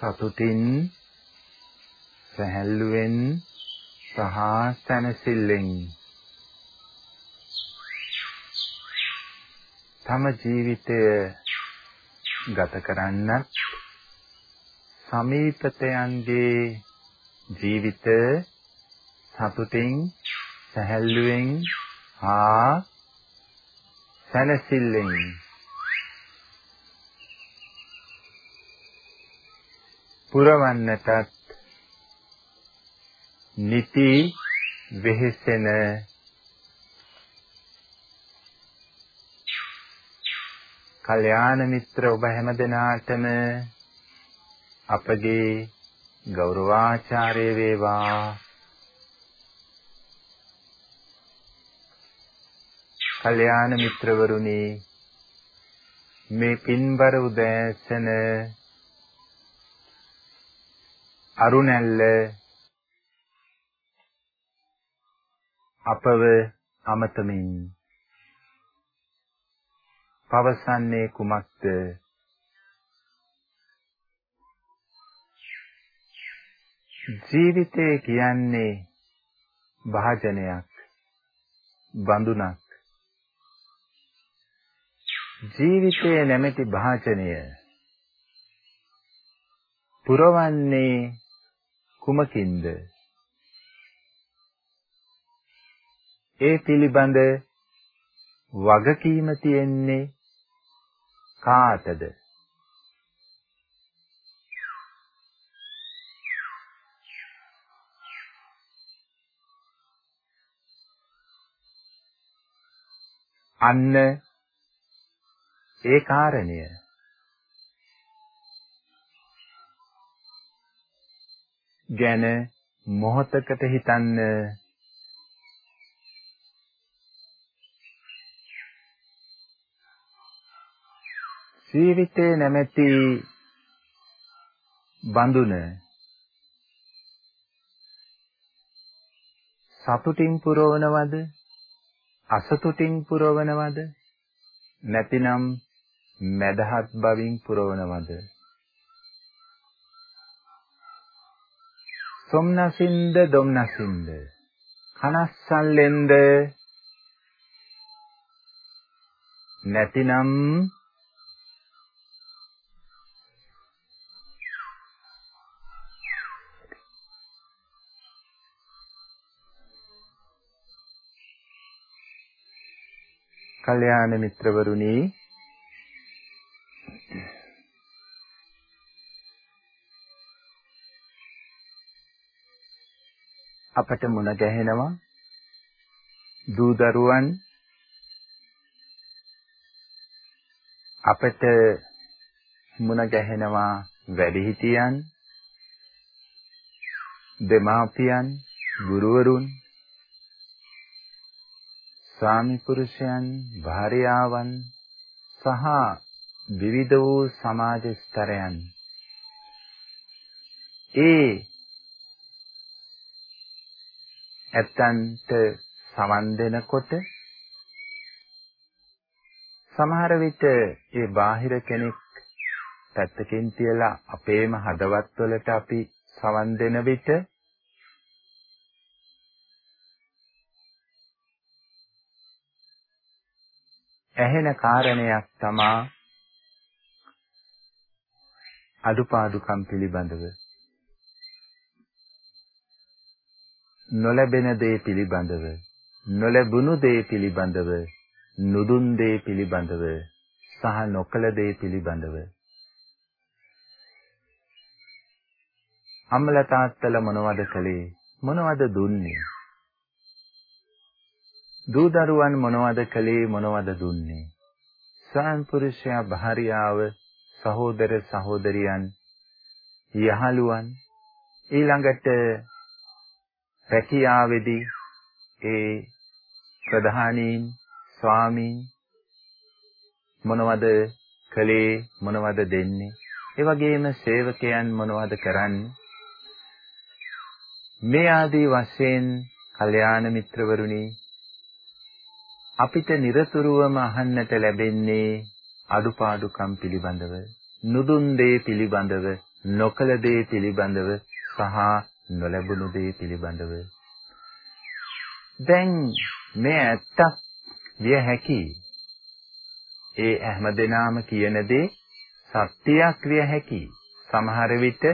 සතුටින් සැහැල්ලුවෙන් සහ සැනසෙල්ලෙන්. තම ජීවිතය ගත කරන්නත් සමීපතයන්ගේ ජීවිත සතුටින් සැහැල්ලුවෙන් හා සැනසෙල්ලෙන්. පුරවන්නටත් නිති වෙහෙසෙන කල්‍යාණ මිත්‍ර ඔබ හැමදෙනාටම අපගේ ගෞරවාචාර්ය වේවා. කල්‍යාණ මිත්‍රවරුනි මේ පින්බර උදෑසන අරුණැල්ල අපව අමතමින්. පවසන්නේ කුමක්ද? ජීවිතය කියන්නේ භාජනයක් බඳුනක්. ජීවිතයේ නැමැති භාජනය. පුරවන්නේ කුමකින්ද? ඒ පිළිබඳ වගකීම තියෙන්නේ කාටද? අන්න ඒ කාරණය. ගැන මොහොතකට හිතන්න? ජීවිතේ නැමැති බඳුන සතුටින් පුරවනවද? අසතුටින් පුරවනවද? නැතිනම් මදහත් බවින් පුරවනවද? සොම්නසින්ද දොම්නසින්ද? කනස්සල්ලෙන්ද? නැතිනම් කල්යාණ මිත්‍රවරුනි අපට මුණ ගැහෙනවා. දූ දරුවන් අපට මුණ ගැහෙනවා වැඩිහිටියන් දෙමාපියන් ගුරුවරුන් ස්වාමි පුරුෂයන් භාර්යාවන් සහ විවිධ වූ සමාජ ස්තරයන්. ඒ ඇත්තන්ට සමන් දෙනකොට සමහර විට ඒ බාහිර කෙනෙක් පැත්තකින් තියලා අපේම හදවත් වලට අපි සමන් දෙන විට ඇහෙන කාරණයක් තමා අදුපාදුකම් පිළිබඳව නොලැබෙන දේ පිළිබඳව නොලැබුණු දේ පිළිබඳව නුදුන් දේ පිළිබඳව සහ නොකල දේ පිළිබඳව. අම්මල තාත්තල මොනවද කළේ? මොනවද දුන්නේ? දූ දරුවන් මොනවද කළේ? මොනවද දුන්නේ? ස්වාම පුරුෂයා භාර්යාව සහෝදර සහෝදරියන් යහළුවන් ඊළඟට රැකියාවේදී ඒ ප්‍රධානීන් ස්වාමීන් මොනවද කළේ මොනවද දෙන්නේ? ඒ වගේම සේවකයන් මොනවද කරන්නේ? මේ ආදී වශයෙන් කල්යාණ මිත්‍රවරුනි අපිට নিরතුරුවම අහන්නට ලැබෙන්නේ අඩුපාඩුකම් පිළිබඳව නුදුන් දේ පිළිබඳව නොකල දේ පිළිබඳව සහ නොලැබුණු දේ පිළිබඳව. දැන් මේ ඇත්තක් විය හැකි. ඒ හැමදෙනාම කියන දේ සත්‍යයක් විය හැකි. සමහර විට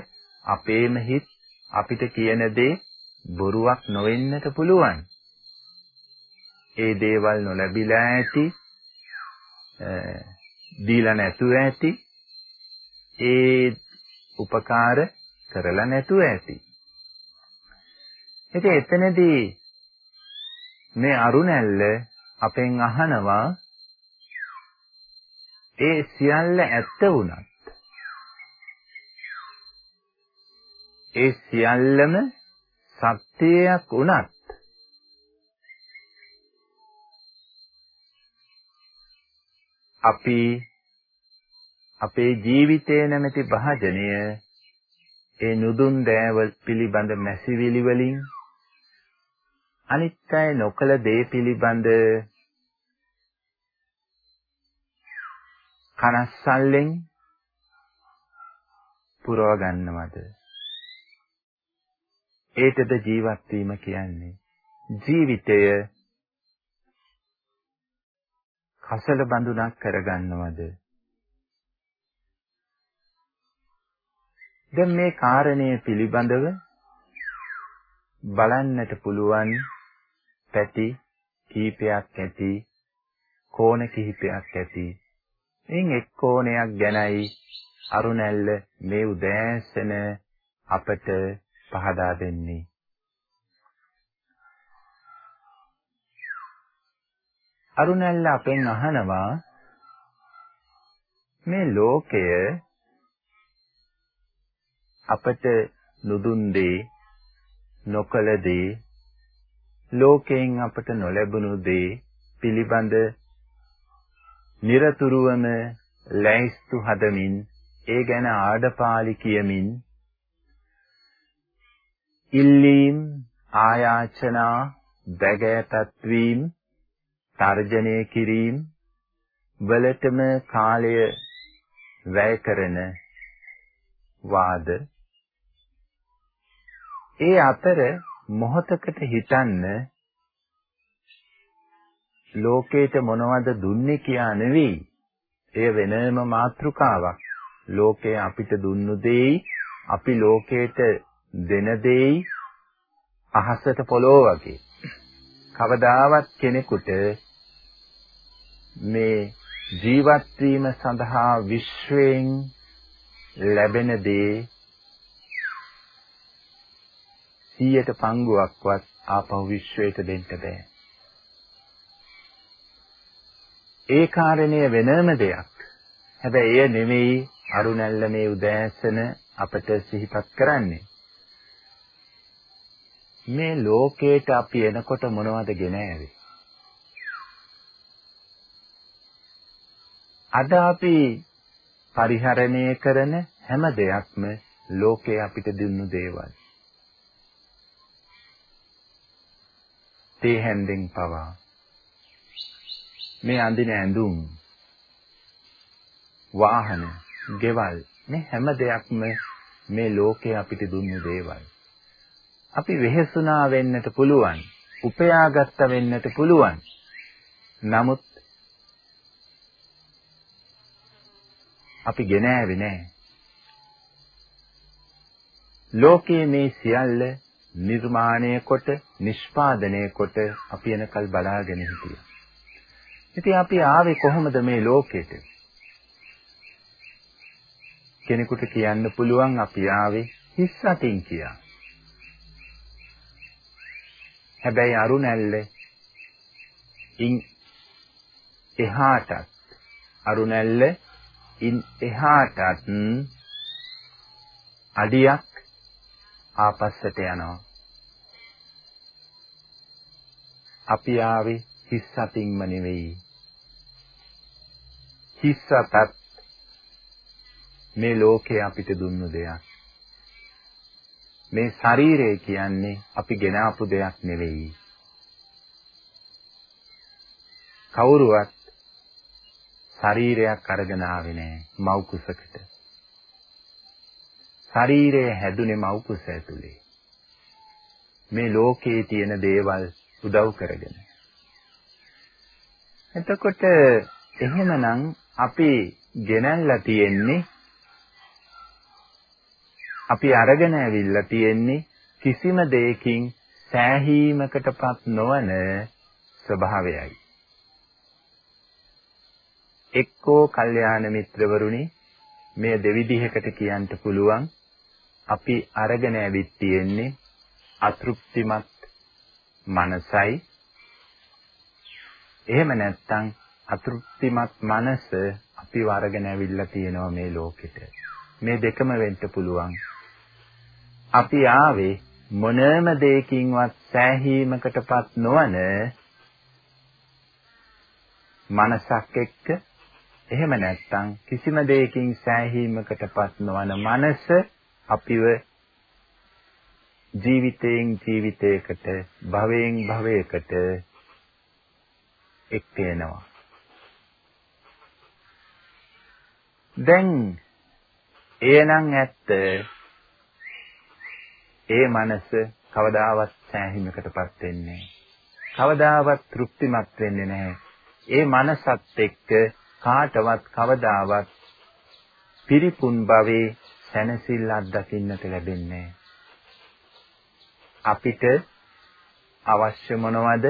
අපේම හිත් අපිට කියන දේ බොරුවක් නොවෙන්නට පුළුවන්. ඒ දේවල් නොලැබිලා ඇති දීලා නැතුව ඇති ඒ උපකාර කරලා නැතුව ඇති. ඉතින් එතනදී මේ අරුණැල්ල අපෙන් අහනවා ඒ සියල්ල ඇත්ත වුණත් ඒ සියල්ලම සත්‍යයක් වුණත් අපි අපේ ජීවිතය නැමැති භාජනය ඒ නුදුන් දෑවල් පිළිබඳ මැසිවිලි වලින් අනිත් අය නොකල දේ පිළිබඳ කනස්සල්ලෙන් පුරව ගන්නවද? ඒටද ජීවත් වීම කියන්නේ ජීවිතය කසල බඳුනක් කරගන්නවද? දැන් මේ කාරණය පිළිබඳව බලන්නට පුළුවන් පැති කීපයක් ඇති කෝණ කිහිපයක් ඇති එයින් එක් කෝණයක් ගැනයි අරුණැල්ල මේ උදෑසන අපට පහදා දෙන්නේ. අරුණැල්ල අපෙන් අහනවා මේ ලෝකය අපට නුදුන් දේ නොකල දේ ලෝකයෙන් අපට නොලැබුණු දේ පිළිබඳ নিরතුරුවම ලැයිස්තු හදමින් ඒ ගැන ආඩපාලි කියමින් ඉල්ලීම් ආයාචනා බැගෑපත් වීම තර්ජනය කිරීම වලටම කාලය වැය කරන වාද. ඒ අතර මොහතකට හිතන්න ලෝකේට මොනවද දුන්නේ කියා නෙවෙයි. එය වෙනම මාතෘකාවක්. ලෝකය අපිට දුන්නු දෙයි අපි ලෝකයට දෙන දෙයි අහසට පොළොව වගේ. කවදාවත් කෙනෙකුට මේ ජීවත් වීම සඳහා විශ්වයෙන් ලැබෙන දේ 100ට පංගුවක්වත් ආපහු විශ්වයට දෙන්න බෑ. ඒ කාරණය වෙනම දෙයක්. හැබැයි එය නෙමෙයි අරුණැල්ල මේ උදෑසන අපට සිහිපත් කරන්නේ. මේ ලෝකේට අපි එනකොට මොනවද ගෙන ආවේ? අද අපි පරිහරණය කරන හැම දෙයක්ම ලෝකේ අපිට දුන්නු දේවල්. තේ හැන්දෙන් පවා මේ අඳින ඇඳුම් වාහන, ගෙවල් මේ හැම දෙයක්ම මේ ලෝකේ අපිට දුන්නු දේවල්. අපි වෙහෙසුනා වෙන්නට පුළුවන්, උපයාගත්ත වෙන්නට පුළුවන්. නමුත් අපි ගෙන ආවේ නැහැ. ලෝකයේ මේ සියල්ල නිර්මාණය කොට, නිෂ්පාදනය කොට අපි එනකල් බලාගෙන හිටියා. ඉතින් අපි ආවේ කොහොමද මේ ලෝකෙට? කෙනෙකුට කියන්න පුළුවන් අපි ආවේ හිස් අතින් කියලා. හැබැයි අරුණැල්ල ඉන් එහාටත් අරුණැල්ල ඉන් එහාටත් අඩියක් ආපස්සට යනවා. අපි ආවේ හිස් අතින්ම නෙවෙයි. හිස්සතත් මේ ලෝකේ අපිට දුන්නු දෙයක්. මේ ශරීරය කියන්නේ අපි ගෙන ආපු දෙයක් නෙවෙයි. කවුරුවත් ශරීරයක් අරගෙන ආවේ නෑ මව් කුසකට. ශරීරය හැදුනේ මව් කුස ඇතුලේ. මේ ලෝකයේ තියෙන දේවල් උදව් කරගෙන. එතකොට එහෙමනම් අපි ගෙනල්ලා තියෙන්නේ අපි අරගෙන ඇවිල්ලා තියෙන්නේ කිසිම දෙයකින් සෑහීමකටපත් නොවන ස්වභාවයයි. එක්කෝ කල්යාණ මිත්‍රවරුනි මේ දෙවිදිහකට කියන්න පුළුවන් අපි අරගෙන ඇවිත් තියෙන්නේ අතෘප්තිමත් මනසයි. එහෙම නැත්නම් අතෘප්තිමත් මනස අපි වරගෙන ඇවිල්ලා තියෙනවා මේ ලෝකෙට. මේ දෙකම වෙන්න පුළුවන්. අපි ආවේ මොනෑම දෙයකින්වත් සෑහීමකටපත් නොවන මනසක් එක්ක. එහෙම නැත්නම් කිසිම දෙයකින් සෑහීමකටපත් නොවන මනස අපිව ජීවිතයෙන් ජීවිතයකට භවයෙන් භවයකට එක්ක එනවා දැන් එයනම් ඇත්ත. ඒ මනස කවදාවත් සෑහීමකටපත් වෙන්නේ කවදාවත් තෘප්තිමත් වෙන්නේ නැහැ. ඒ මනසත් එක්ක කාටවත් කවදාවත් පිරිපුන් භවයේ සැනසෙල්ල අත්දකින්නට ලැබෙන්නේ අපිට අවශ්‍ය මොනවද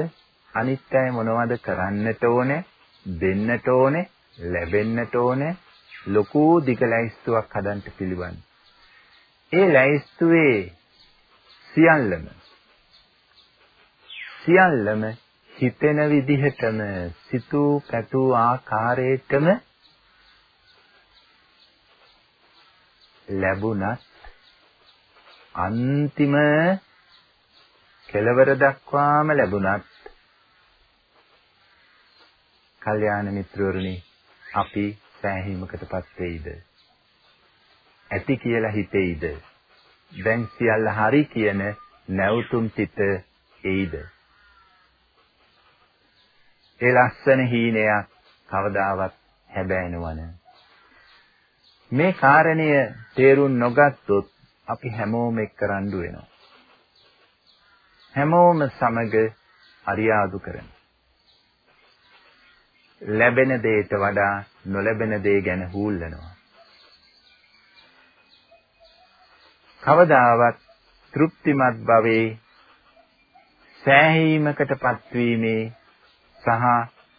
අනිත්‍යය මොනවද කරන්නට ඕනේ දෙන්නට ඕනේ ලැබෙන්නට ඕනේ ලොකු දිග ලැයිස්තුවක් හදන්න පිළිවන්. ඒ ලැයිස්තුවේ සියල්ලම සියල්ලම හිතෙන විදිහටම සිතූ පැතූ ආකාරයටම ලැබුණත් අන්තිම කෙලවර දක්වාම ලැබුණත් කල්යාණ මිත්‍රවරුනි අපි සෑහීමකටපත් වෙයිද ඇති කියලා හිතෙයිද දැන් සියල්ල හරි කියන නැවතුම් සිත එයිද? ඒ ලස්සන හීනයක් කවදාවත් හැබෑනවන. මේ කාරණය තේරුම් නොගත්තොත් අපි හැමෝම එක්ක රණ්ඩු වෙනවා. හැමෝම සමග අරියාදු කරන. ලැබෙන දෙයට වඩා නොලැබෙන දේ ගැන හූල්ලනවා. කවදාවත් තෘප්තිමත් භවයේ සෑහීමකටපත් වීමේ සහ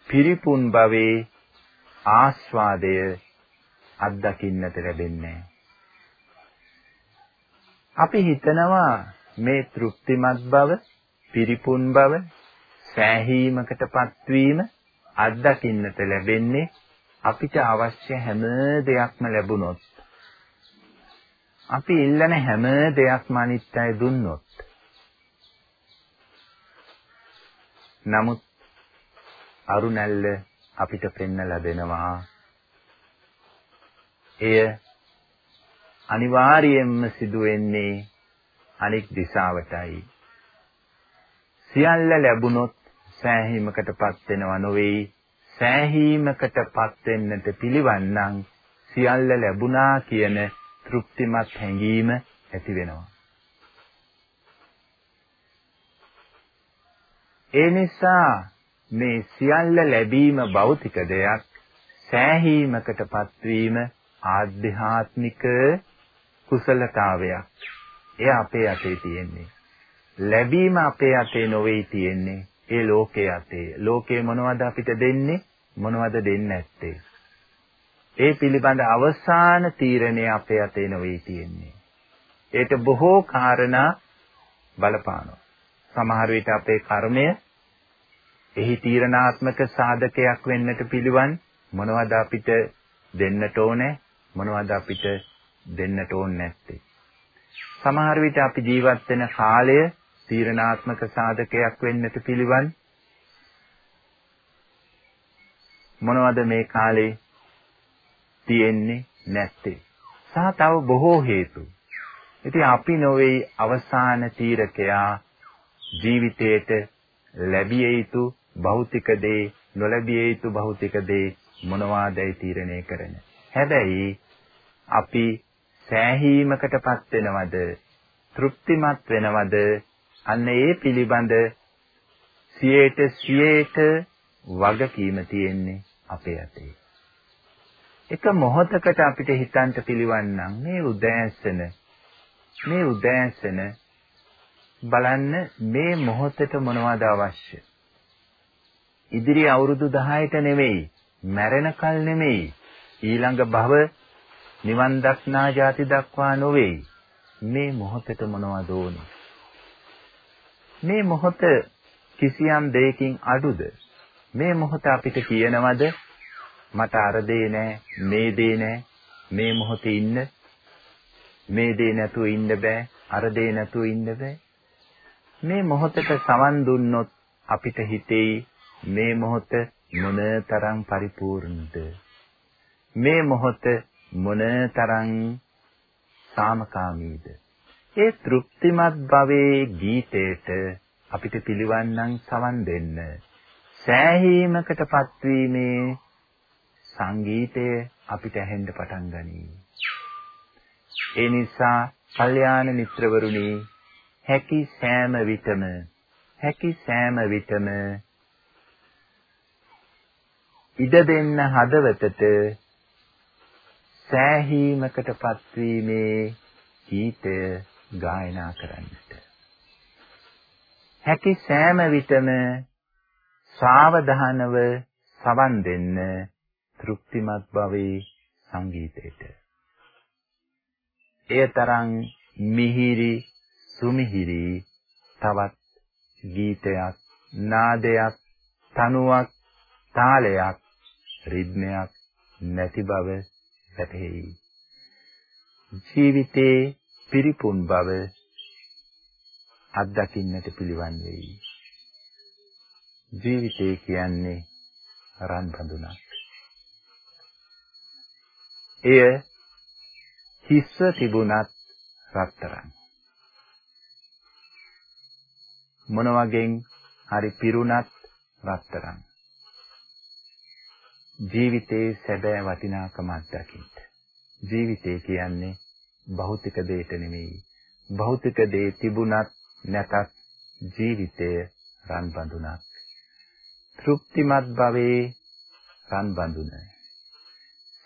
පිරිපුන් භවයේ ආස්වාදය අත්දකින්නට ලැබෙන්නේ අපි හිතනවා මේ තෘප්තිමත් බව පිරිපුන් බව සෑහීමකටපත් වීම අත්දකින්නට ලැබෙන්නේ අපිට අවශ්‍ය හැම දෙයක්ම ලැබුණොත්. අපි ඉල්ලන හැම දෙයක්ම අනිත්‍යයි දුන්නොත්. නමුත් අරුණැල්ල අපිට පෙන්නලා දෙනවා එය අනිවාර්යයෙන්ම සිදු වෙන්නේ අනික් දිශාවටයි සියල්ල ලැබුණොත් සෑහීමකටපත් වෙනව නොවේයි සෑහීමකටපත් වෙන්නට පිළිවන්නම් සියල්ල ලැබුණා කියන තෘප්තිමත් හැඟීම ඇති වෙනවා. ඒ නිසා මේ සියල්ල ලැබීම භෞතික දෙයක් සෑහීමකටපත් වීම ආධ්‍යාත්මික කුසලතාවයක්. එය අපේ අතේ තියෙන්නේ. ලැබීම අපේ අතේ නොවේ තියෙන්නේ. ඒ ලෝකයේ අතේ. ලෝකේ මොනවද අපිට දෙන්නේ? මොනවද දෙන්නේ නැත්තේ? ඒ පිළිබඳ අවසාන තීරණය අපේ අතේ නොවේ තියෙන්නේ. ඒට බොහෝ කාරණා බලපානවා. සමහර විට අපේ කර්මය එහි තීරණාත්මක සාධකයක් වෙන්නට පිළිවන් මොනවද අපිට දෙන්නට ඕනේ මොනවද අපිට දෙන්නට ඕනේ නැත්තේ. සමහර විට අපි ජීවත් වෙන කාලය තීරණාත්මක සාධකයක් වෙන්නට පිළිවන් මොනවද මේ කාලේ තියෙන්නේ නැත්තේ. සහ තව බොහෝ හේතු. ඉතින් අපි නොවේ අවසාන තීරකයා ජීවිතේට ලැබිය යුතු භෞතික දේ නොලැබිය යුතු භෞතික දේ මොනවාදයි තීරණය කරන. හැබැයි අපි සෑහීමකටපත් වෙනවද? තෘප්තිමත් වෙනවද? අන්න ඒ පිළිබඳ 100ට 100ට වගකීම තියෙන්නේ අපේ අතේ. එක මොහොතකට අපිට හිතන්න පිළිවන්නම් මේ උදෑසන මේ උදෑසන බලන්න මේ මොහොතට මොනවද අවශ්‍ය ඉදිරි අවුරුදු 10ට නෙවෙයි මැරෙනකල් නෙමෙයි ඊළඟ භව නිවන් දක්නා ජාති දක්වා නොවේ. මේ මොහොතට මොනවද ඕනේ? මේ මොහොත කිසියම් දෙයකින් අඩුද? මේ මොහොත අපිට කියනවද? මට අර දේ නෑ මේ දේ නෑ මේ මොහොතේ ඉන්න. මේ දේ නැතුව ඉන්න බෑ අර දේ නැතුව ඉන්න බෑ. මේ මොහොතට සවන් දුන්නොත් අපිට හිතෙයි මේ මොහොත මොනතරම් පරිපූර්ණද? මේ මොහොත මොනතරම් සාමකාමීද ඒ තෘප්තිමත් භවයේ ගීතයට අපිට පිළිවන්නම් සවන් දෙන්න සෑහීමකටපත් වීමේ සංගීතය අපිට ඇහෙන්න පටන් ගනී. ඒ නිසා කල්යාණ මිත්‍රවරුනි හැකි සෑම විටම හැකි සෑම විටම ඉඩ දෙන්න හදවතට සෑහීමකටපත් වීමේ ගීතය ගායනා කරන්නට හැකි සෑම විටම සාවධානව සවන් දෙන්න තෘප්තිමත් භවයේ සංගීතයට. එය තරම් මිහිරි සුමිහිරි තවත් ගීතයක් නාදයක් තනුවක් තාලයක් රිද්මයක් නැති බව වැටහෙයි. ජීවිතේ පිරිපුන් බව අත්දකින්නට පිළිවන් වෙයි. ජීවිතය කියන්නේ රන් බඳුනක්. එය හිස්ව තිබුණත් රත්තරන්. මොන වගේන් හරි පිරුණත් රත්තරන්. ජීවිතයේ සැබෑ වටිනාකම අත්දකින්න. ජීවිතය කියන්නේ භෞතික දෙයට නෙමෙයි. භෞතික දේ තිබුණත් නැතත් ජීවිතය රන් බඳුනක්. තෘප්තිමත් භවයේ රන් බඳුනයි.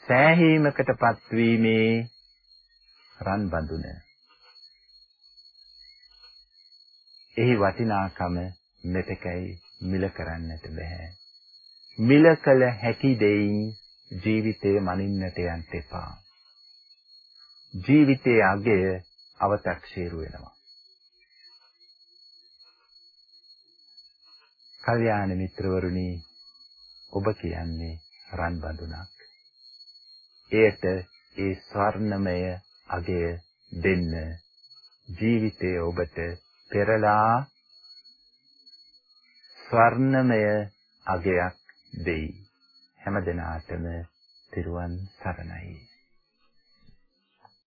සෑහීමකටපත් වීමේ රන් බඳුන. එහි වටිනාකම මෙතකයි මිල කරන්නට බෑ. මිල කළ හැකි දෙයින් ජීවිතය මනින්නට යන්න එපා. ජීවිතයේ අගය අව탁සීරු වෙනවා. කල්යාණ මිත්‍රවරුනි ඔබ කියන්නේ රන් බඳුනක්. එයට ඒ ස්වර්ණමය අගය දෙන්න ජීවිතය ඔබට පෙරලා ස්වර්ණමය අගයක් දෙයි හැම දිනාටම තිරුවන් සරණයි